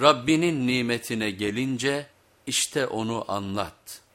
Rabbinin nimetine gelince işte onu anlat.''